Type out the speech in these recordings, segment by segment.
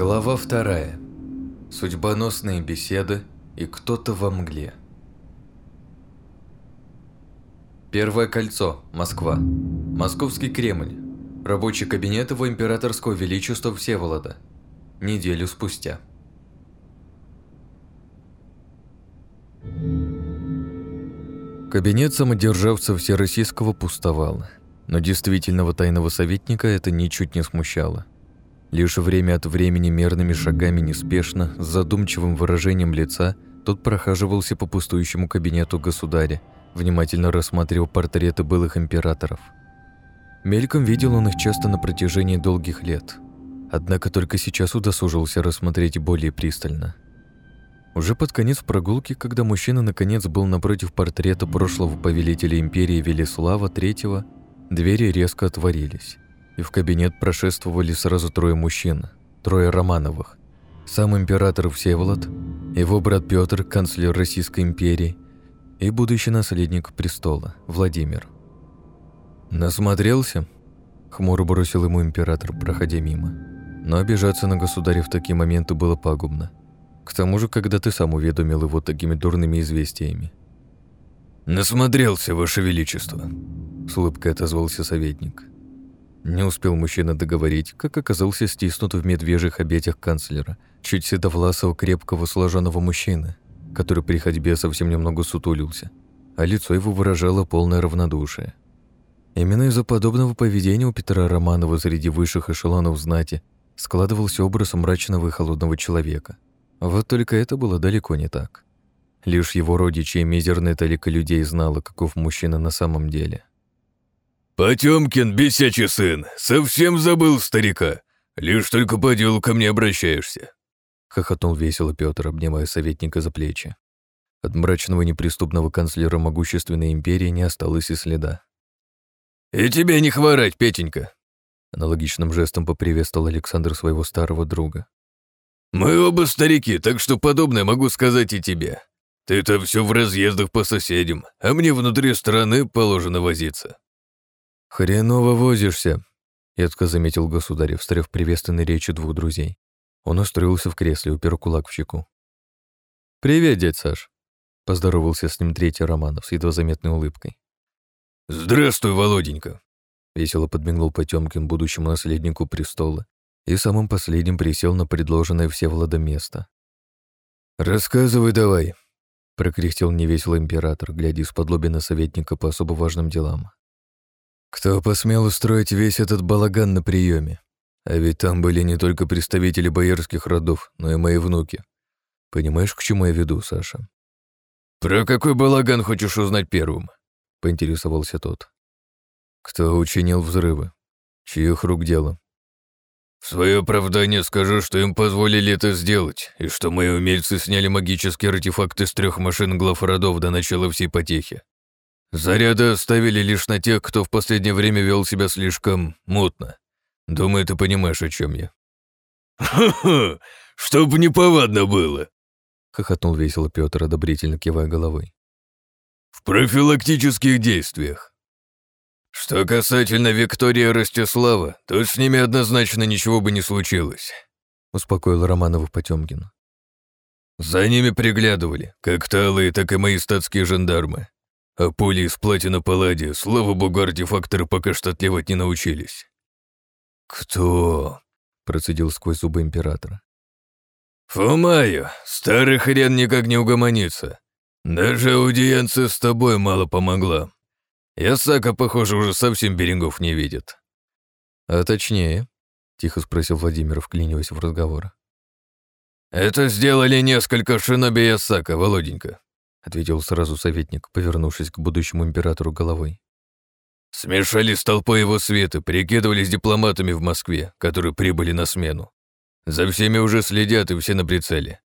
Глава вторая. Судьбоносные беседы и кто-то во мгле. Первое кольцо. Москва. Московский Кремль. Рабочий кабинет его императорского величества Всеволода. Неделю спустя. Кабинет самодержавца Всероссийского пустовал, но действительного тайного советника это ничуть не смущало. Лишь время от времени мерными шагами неспешно, с задумчивым выражением лица, тот прохаживался по пустующему кабинету государя, внимательно рассматривал портреты былых императоров. Мельком видел он их часто на протяжении долгих лет, однако только сейчас удосужился рассмотреть более пристально – уже под конец прогулки, когда мужчина наконец был напротив портрета прошлого повелителя империи Велислава III, двери резко отворились, и в кабинет прошествовали сразу трое мужчин, трое Романовых. Сам император Всеволод, его брат Петр, канцлер Российской империи, и будущий наследник престола, Владимир. «Насмотрелся?» — хмуро бросил ему император, проходя мимо. Но обижаться на государя в такие моменты было пагубно. К тому же, когда ты сам уведомил его такими дурными известиями. «Насмотрелся, Ваше Величество», — с улыбкой отозвался советник. Не успел мужчина договорить, как оказался стиснут в медвежьих обетях канцлера, чуть седовласого крепкого сложенного мужчины, который при ходьбе совсем немного сутулился, а лицо его выражало полное равнодушие. Именно из-за подобного поведения у Петра Романова среди высших эшелонов знати складывался образ мрачного и холодного человека — вот только это было далеко не так. Лишь его родичи и мизерная талика людей знала, каков мужчина на самом деле. «Потёмкин, бесячий сын, совсем забыл старика. Лишь только по делу ко мне обращаешься», — хохотнул весело Пётр, обнимая советника за плечи. От мрачного неприступного канцлера могущественной империи не осталось и следа. «И тебе не хворать, Петенька!» Аналогичным жестом поприветствовал Александр своего старого друга. «Мы оба старики, так что подобное могу сказать и тебе. Ты-то все в разъездах по соседям, а мне внутри страны положено возиться». «Хреново возишься», — едко заметил государь, встряв приветственной речи двух друзей. Он устроился в кресле, упер кулак в щеку. «Привет, дядь Саш», — поздоровался с ним третий Романов с едва заметной улыбкой. «Здравствуй, Володенька», — весело подмигнул Потемкин будущему наследнику престола и самым последним присел на предложенное Всеволодом место. «Рассказывай давай», — прокряхтел невесело император, глядя из-под на советника по особо важным делам. «Кто посмел устроить весь этот балаган на приеме? А ведь там были не только представители боярских родов, но и мои внуки. Понимаешь, к чему я веду, Саша?» «Про какой балаган хочешь узнать первым?» — поинтересовался тот. «Кто учинил взрывы? Чьих рук дело? В свое оправдание скажу, что им позволили это сделать, и что мои умельцы сняли магические артефакты с трех машин глав родов до начала всей потехи. Заряды оставили лишь на тех, кто в последнее время вел себя слишком мутно. Думаю, ты понимаешь, о чем я. «Ха-ха! Чтоб неповадно было!» — хохотнул весело Петр, одобрительно кивая головой. «В профилактических действиях. Что касательно Виктории и Ростислава, то с ними однозначно ничего бы не случилось, успокоил Романова Потемкин. За ними приглядывали, как талые, так и мои статские жандармы. А пули из платина палладия, слава богу, артефакторы пока что отливать не научились. «Кто?» — процедил сквозь зубы императора. «Фумаю, старый хрен никак не угомонится. Даже аудиенция с тобой мало помогла. Ясака, похоже, уже совсем берегов не видит. А точнее, тихо спросил Владимир, вклиниваясь в разговор. Это сделали несколько шиноби Ясака, Володенька, ответил сразу советник, повернувшись к будущему императору головой. Смешали с толпой его света, прикидывались дипломатами в Москве, которые прибыли на смену. За всеми уже следят и все на прицеле.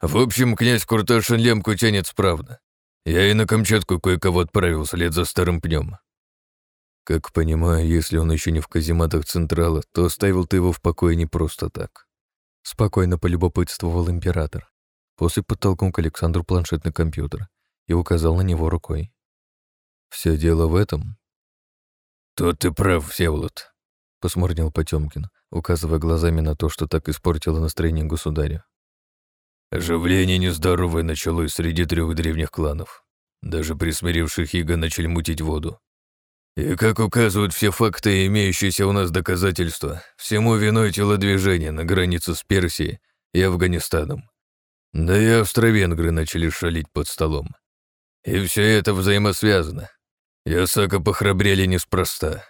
В общем, князь Курташин лемку тянет справно. Я и на Камчатку кое-кого отправил след за старым пнем. Как понимаю, если он еще не в казематах Централа, то оставил ты его в покое не просто так. Спокойно полюбопытствовал император. После подтолкнул к Александру планшетный компьютер и указал на него рукой. Все дело в этом. Тут ты прав, Всеволод. посмотрел Потемкин, указывая глазами на то, что так испортило настроение государя. Оживление нездоровое началось среди трех древних кланов. Даже присмиривших иго начали мутить воду. И, как указывают все факты и имеющиеся у нас доказательства, всему виной телодвижение на границе с Персией и Афганистаном. Да и австро-венгры начали шалить под столом. И все это взаимосвязано. И Осака похрабрели неспроста.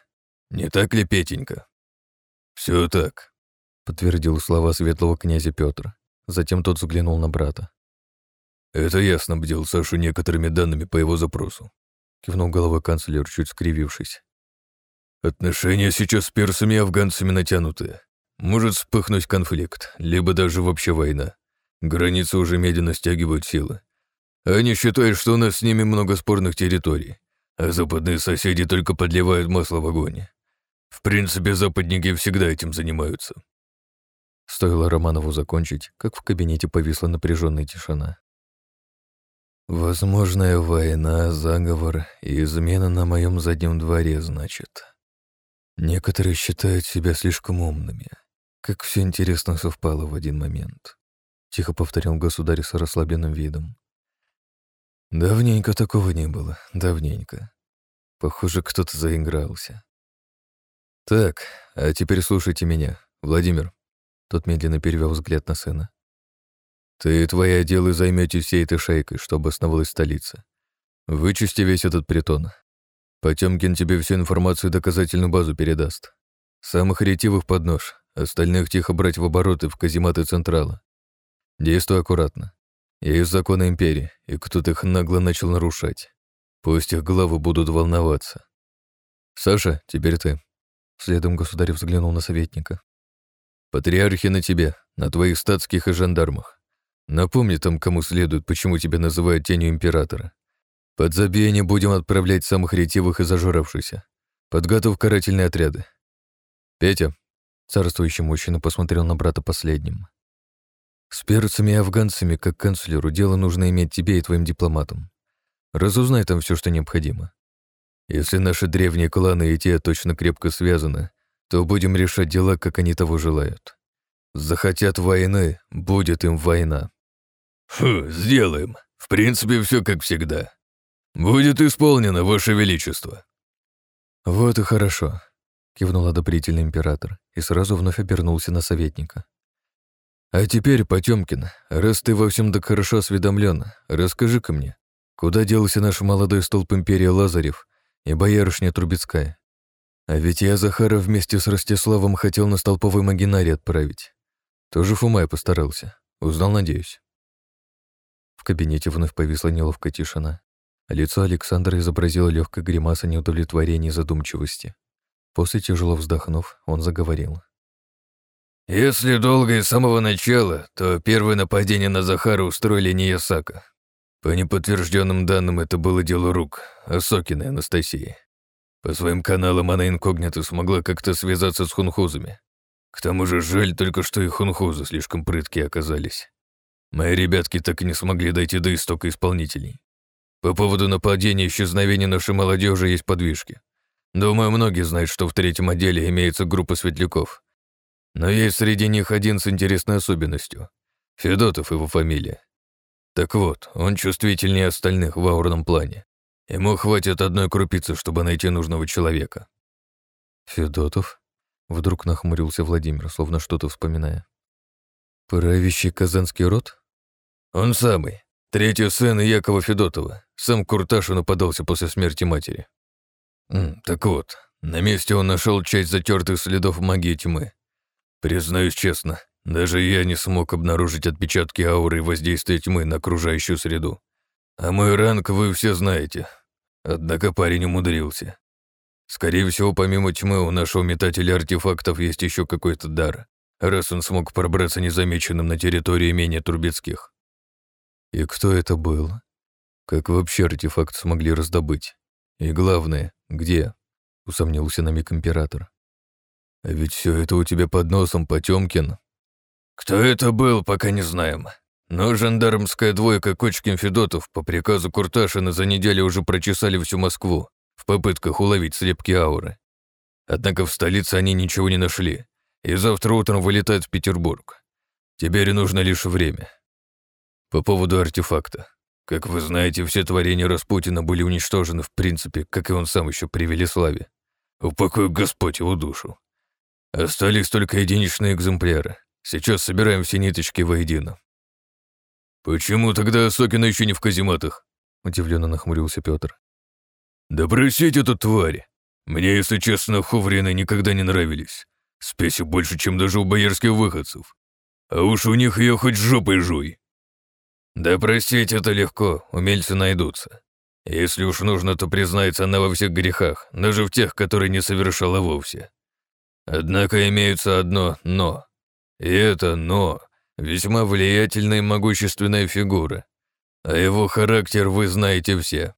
Не так ли, Петенька? Все так, подтвердил слова светлого князя Петра. Затем тот взглянул на брата. Это я снабдил Сашу некоторыми данными по его запросу. Кивнул головой канцлер, чуть скривившись. Отношения сейчас с персами и афганцами натянутые. Может вспыхнуть конфликт, либо даже вообще война. Границы уже медленно стягивают силы. Они считают, что у нас с ними много спорных территорий, а западные соседи только подливают масло в огонь. В принципе, западники всегда этим занимаются. Стоило Романову закончить, как в кабинете повисла напряженная тишина. «Возможная война, заговор и измена на моем заднем дворе, значит. Некоторые считают себя слишком умными. Как все интересно совпало в один момент», — тихо повторил государь с расслабленным видом. «Давненько такого не было, давненько. Похоже, кто-то заигрался. Так, а теперь слушайте меня, Владимир». Тот медленно перевел взгляд на сына. «Ты и твои отделы займетесь всей этой шейкой, чтобы основалась столица. Вычисти весь этот притон. Потемкин тебе всю информацию и доказательную базу передаст. Самых ретивых под нож, остальных тихо брать в обороты в казематы Централа. Действуй аккуратно. Есть законы Империи, и кто-то их нагло начал нарушать. Пусть их главы будут волноваться. Саша, теперь ты. Следом государь взглянул на советника. Патриархи на тебе, на твоих статских и жандармах. Напомни там, кому следует, почему тебя называют тенью императора. Под забиение будем отправлять самых ретивых и зажравшихся. Подготовь карательные отряды. Петя, царствующий мужчина посмотрел на брата последним. С перцами и афганцами, как канцлеру, дело нужно иметь тебе и твоим дипломатам. Разузнай там все, что необходимо. Если наши древние кланы и те точно крепко связаны, то будем решать дела, как они того желают. Захотят войны, будет им война. Фу, сделаем. В принципе, все как всегда. Будет исполнено, Ваше Величество. Вот и хорошо, кивнул одобрительный император и сразу вновь обернулся на советника. А теперь, Потемкин, раз ты во всем так хорошо осведомлен, расскажи-ка мне, куда делся наш молодой столб империи Лазарев и боярышня Трубецкая? А ведь я Захара вместе с Ростиславом хотел на столповой магинарий отправить. Тоже Фумай постарался. Узнал, надеюсь. В кабинете вновь повисла неловкая тишина. Лицо Александра изобразило легкой гримаса неудовлетворения и задумчивости. После, тяжело вздохнув, он заговорил. «Если долго и с самого начала, то первое нападение на Захара устроили не Ясака. По неподтвержденным данным, это было дело рук Осокиной Анастасии. По своим каналам она инкогнито смогла как-то связаться с хунхузами. К тому же жаль только, что и хунхузы слишком прыткие оказались. Мои ребятки так и не смогли дойти до истока исполнителей. По поводу нападения и исчезновения нашей молодежи есть подвижки. Думаю, многие знают, что в третьем отделе имеется группа светляков. Но есть среди них один с интересной особенностью. Федотов его фамилия. Так вот, он чувствительнее остальных в аурном плане. Ему хватит одной крупицы, чтобы найти нужного человека. Федотов? Вдруг нахмурился Владимир, словно что-то вспоминая. Правящий казанский род? Он самый. Третий сын Якова Федотова. Сам Курташу подался после смерти матери. Так вот, на месте он нашел часть затертых следов магии тьмы. Признаюсь честно, даже я не смог обнаружить отпечатки ауры и воздействия тьмы на окружающую среду. А мой ранг вы все знаете. Однако парень умудрился. Скорее всего, помимо тьмы, у нашего метателя артефактов есть еще какой-то дар, раз он смог пробраться незамеченным на территории имения Трубецких. И кто это был? Как вообще артефакт смогли раздобыть? И главное, где? Усомнился на миг император. А ведь все это у тебя под носом, Потемкин. Кто это был, пока не знаем. Но жандармская двойка Кочкин Федотов по приказу Курташина за неделю уже прочесали всю Москву в попытках уловить слепки ауры. Однако в столице они ничего не нашли, и завтра утром вылетают в Петербург. Теперь нужно лишь время. По поводу артефакта. Как вы знаете, все творения Распутина были уничтожены в принципе, как и он сам еще при Велеславе. Упокой Господь его душу. Остались только единичные экземпляры. Сейчас собираем все ниточки воедино. «Почему тогда Сокина еще не в казематах?» — удивленно нахмурился Петр. «Да просить эту тварь! Мне, если честно, ховрины никогда не нравились. Спеси больше, чем даже у боярских выходцев. А уж у них ее хоть жопой жуй!» «Да простить это легко, умельцы найдутся. Если уж нужно, то признается она во всех грехах, даже в тех, которые не совершала вовсе. Однако имеется одно «но». И это «но» весьма влиятельная и могущественная фигура. А его характер вы знаете все.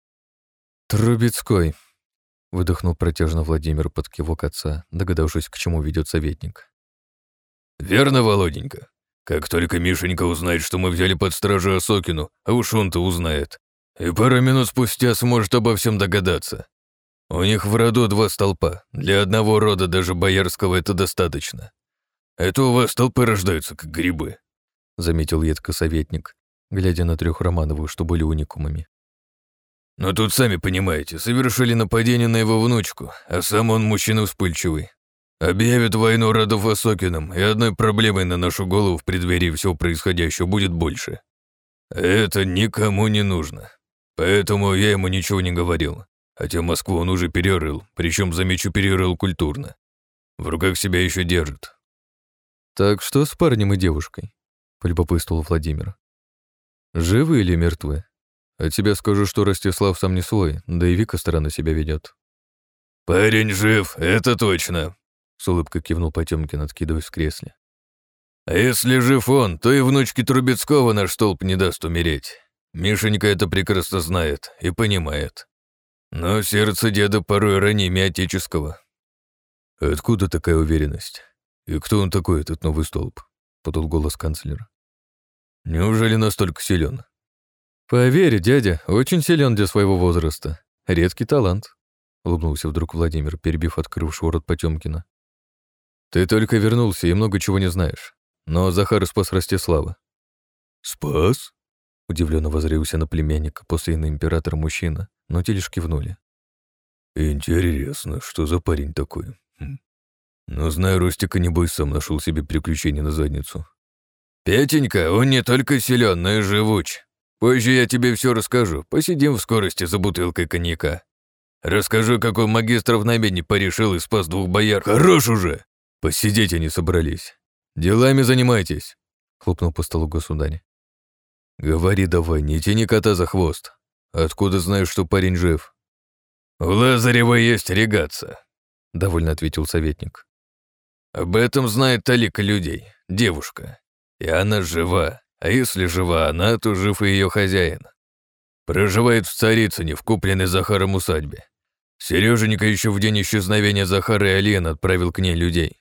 «Трубецкой», — выдохнул протяжно Владимир под кивок отца, догадавшись, к чему ведет советник. «Верно, Володенька. Как только Мишенька узнает, что мы взяли под стражу Осокину, а уж он-то узнает, и пару минут спустя сможет обо всем догадаться. У них в роду два столпа. Для одного рода даже боярского это достаточно. Это у вас столпы рождаются, как грибы», — заметил едко советник, глядя на трех Романовых, что были уникумами. «Но тут, сами понимаете, совершили нападение на его внучку, а сам он мужчина вспыльчивый. Объявит войну родов Осокиным, и одной проблемой на нашу голову в преддверии всего происходящего будет больше. Это никому не нужно. Поэтому я ему ничего не говорил. Хотя Москву он уже перерыл, причем, замечу, перерыл культурно. В руках себя еще держит. «Так что с парнем и девушкой?» — полюбопытствовал Владимир. «Живы или мертвы? От тебя скажу, что Ростислав сам не свой, да и Вика странно себя ведет. «Парень жив, это точно», — с улыбкой кивнул Потемкин, откидываясь в кресле. «А если жив он, то и внучке Трубецкого наш столб не даст умереть. Мишенька это прекрасно знает и понимает. Но сердце деда порой ранее отеческого. Откуда такая уверенность? И кто он такой, этот новый столб? Подал голос канцлера. Неужели настолько силен? Поверь, дядя, очень силен для своего возраста. Редкий талант. Улыбнулся вдруг Владимир, перебив открывшего рот Потемкина. Ты только вернулся и много чего не знаешь. Но Захар спас Ростислава. Спас? Удивленно возрился на племянника после на императора мужчина, но те лишь кивнули. «Интересно, что за парень такой? Хм. Но зная Ростика, небось, сам нашел себе приключение на задницу». «Петенька, он не только силен, но и живуч. Позже я тебе все расскажу. Посидим в скорости за бутылкой коньяка. Расскажу, как он магистров на медне порешил и спас двух бояр. Хорош уже! Посидеть они собрались. Делами занимайтесь!» Хлопнул по столу государь. «Говори давай, не тяни кота за хвост. Откуда знаешь, что парень жив?» «У Лазарева есть регаться», — довольно ответил советник. «Об этом знает талика людей, девушка. И она жива, а если жива она, то жив и ее хозяин. Проживает в Царицыне, в купленной Захаром усадьбе. Сереженька еще в день исчезновения Захара и Алиен отправил к ней людей.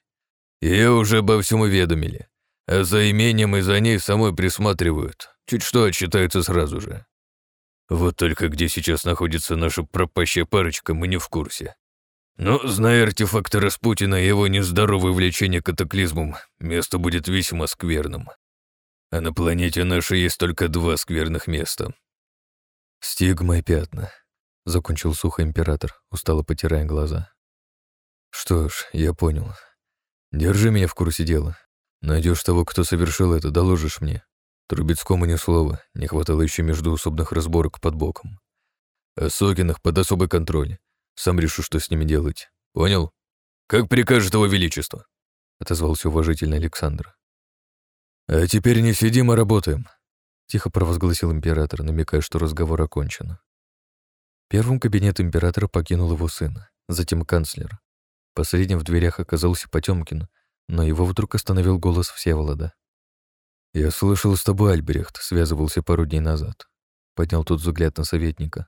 Ее уже обо всем уведомили, а за имением и за ней самой присматривают, Чуть что отчитаются сразу же. Вот только где сейчас находится наша пропащая парочка, мы не в курсе. Но, зная артефакты Распутина и его нездоровое влечение катаклизмом, место будет весьма скверным. А на планете нашей есть только два скверных места. «Стигма и пятна», — закончил сухо император, устало потирая глаза. «Что ж, я понял. Держи меня в курсе дела. Найдешь того, кто совершил это, доложишь мне. Трубецкому ни слова, не хватало еще междуусобных разборок под боком. А Сокинах под особый контроль. Сам решу, что с ними делать. Понял? Как прикажет его величество, отозвался уважительно Александр. А теперь не сидим, а работаем, тихо провозгласил император, намекая, что разговор окончен. Первым кабинет императора покинул его сын, затем канцлер. Последним в дверях оказался Потемкин, но его вдруг остановил голос Всеволода. «Я слышал, с тобой Альбрехт связывался пару дней назад», — поднял тут взгляд на советника.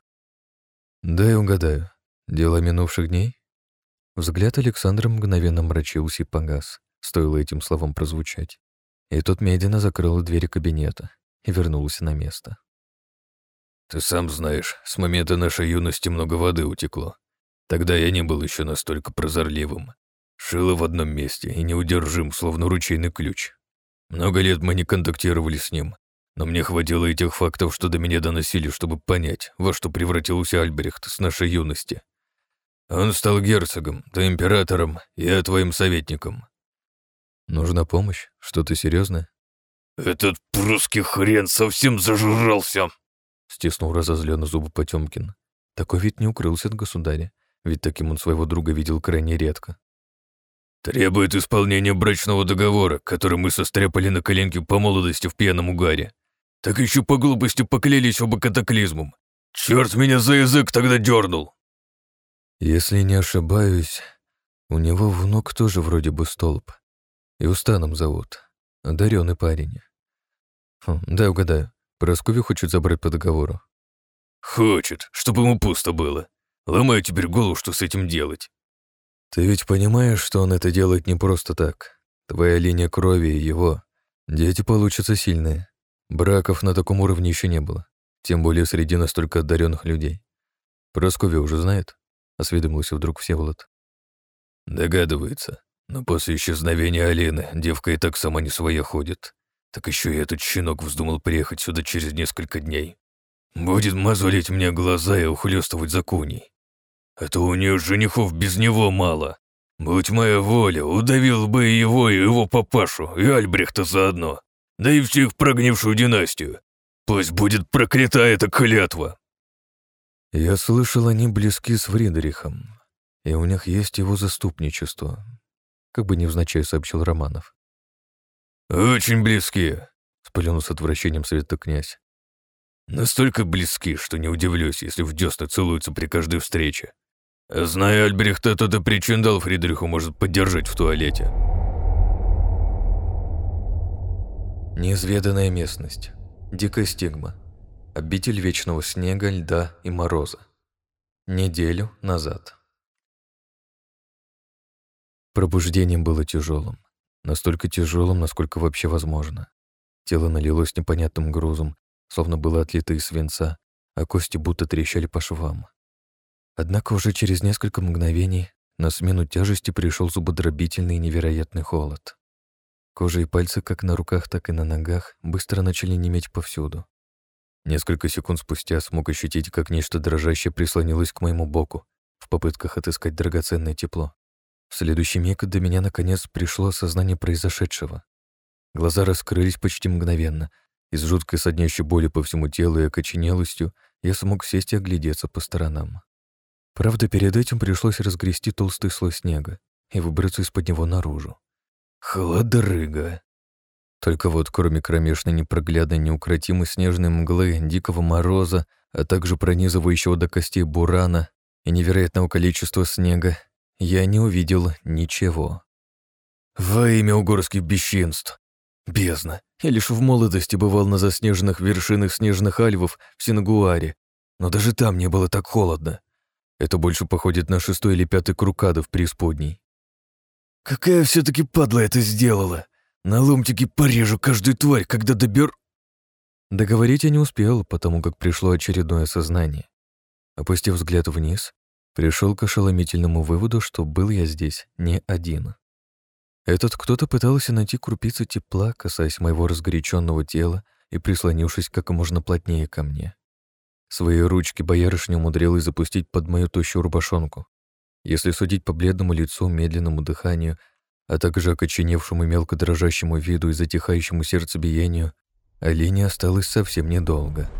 «Дай угадаю. Дело минувших дней?» Взгляд Александра мгновенно мрачился и погас, стоило этим словам прозвучать. И тот медленно закрыл двери кабинета и вернулся на место. «Ты сам знаешь, с момента нашей юности много воды утекло. Тогда я не был еще настолько прозорливым. Шило в одном месте и неудержим, словно ручейный ключ. Много лет мы не контактировали с ним, но мне хватило этих фактов, что до меня доносили, чтобы понять, во что превратился Альбрехт с нашей юности. Он стал герцогом, ты императором, я твоим советником. Нужна помощь? Что-то серьезное? Этот прусский хрен совсем зажрался! Стиснул разозленно зубы Потемкин. Такой вид не укрылся от государя, ведь таким он своего друга видел крайне редко. Требует исполнения брачного договора, который мы состряпали на коленке по молодости в пьяном угаре. Так еще по глупости поклялись оба катаклизмом. Черт меня за язык тогда дернул. Если не ошибаюсь, у него внук тоже вроде бы столб. И Устаном зовут. Одаренный парень. Хм, дай угадаю. Просковью хочет забрать по договору. Хочет, чтобы ему пусто было. Ломаю теперь голову, что с этим делать. Ты ведь понимаешь, что он это делает не просто так. Твоя линия крови и его. Дети получатся сильные. Браков на таком уровне еще не было, тем более среди настолько одаренных людей. Просковья уже знает, осведомился вдруг Всеволод. Догадывается, но после исчезновения Алины девка и так сама не своя ходит. Так еще и этот щенок вздумал приехать сюда через несколько дней. Будет мозолить мне глаза и ухлёстывать за куней. А то у нее женихов без него мало. Будь моя воля, удавил бы и его, и его папашу, и Альбрехта заодно да и всех прогнившую династию. Пусть будет проклята эта клятва!» Я слышал, они близки с Фридрихом, и у них есть его заступничество, как бы невзначай сообщил Романов. «Очень близки», — спалил с отвращением света князь. «Настолько близки, что не удивлюсь, если в десны целуются при каждой встрече. Зная Альбрехта, тот и причин дал Фридриху может поддержать в туалете». Неизведанная местность. Дикая стигма. Обитель вечного снега, льда и мороза. Неделю назад. Пробуждение было тяжелым. Настолько тяжелым, насколько вообще возможно. Тело налилось непонятным грузом, словно было отлито из свинца, а кости будто трещали по швам. Однако уже через несколько мгновений на смену тяжести пришел зубодробительный и невероятный холод. Кожа и пальцы как на руках, так и на ногах быстро начали неметь повсюду. Несколько секунд спустя смог ощутить, как нечто дрожащее прислонилось к моему боку в попытках отыскать драгоценное тепло. В следующий миг до меня наконец пришло осознание произошедшего. Глаза раскрылись почти мгновенно. Из жуткой соднящей боли по всему телу и окоченелостью я смог сесть и оглядеться по сторонам. Правда, перед этим пришлось разгрести толстый слой снега и выбраться из-под него наружу. Холодрыга. Только вот кроме кромешной непроглядной неукротимой снежной мглы, дикого мороза, а также пронизывающего до костей бурана и невероятного количества снега, я не увидел ничего. Во имя угорских бесчинств! Бездна! Я лишь в молодости бывал на заснеженных вершинах снежных альвов в Сингуаре, но даже там не было так холодно. Это больше походит на шестой или пятый крукада в преисподней. Какая все таки падла это сделала? На ломтики порежу каждую тварь, когда добер... Договорить я не успел, потому как пришло очередное сознание. Опустив взгляд вниз, пришел к ошеломительному выводу, что был я здесь не один. Этот кто-то пытался найти крупицу тепла, касаясь моего разгоряченного тела и прислонившись как можно плотнее ко мне. Свои ручки боярышня умудрилась запустить под мою тощую рубашонку. Если судить по бледному лицу, медленному дыханию, а также окоченевшему мелко дрожащему виду и затихающему сердцебиению, Алине осталось совсем недолго —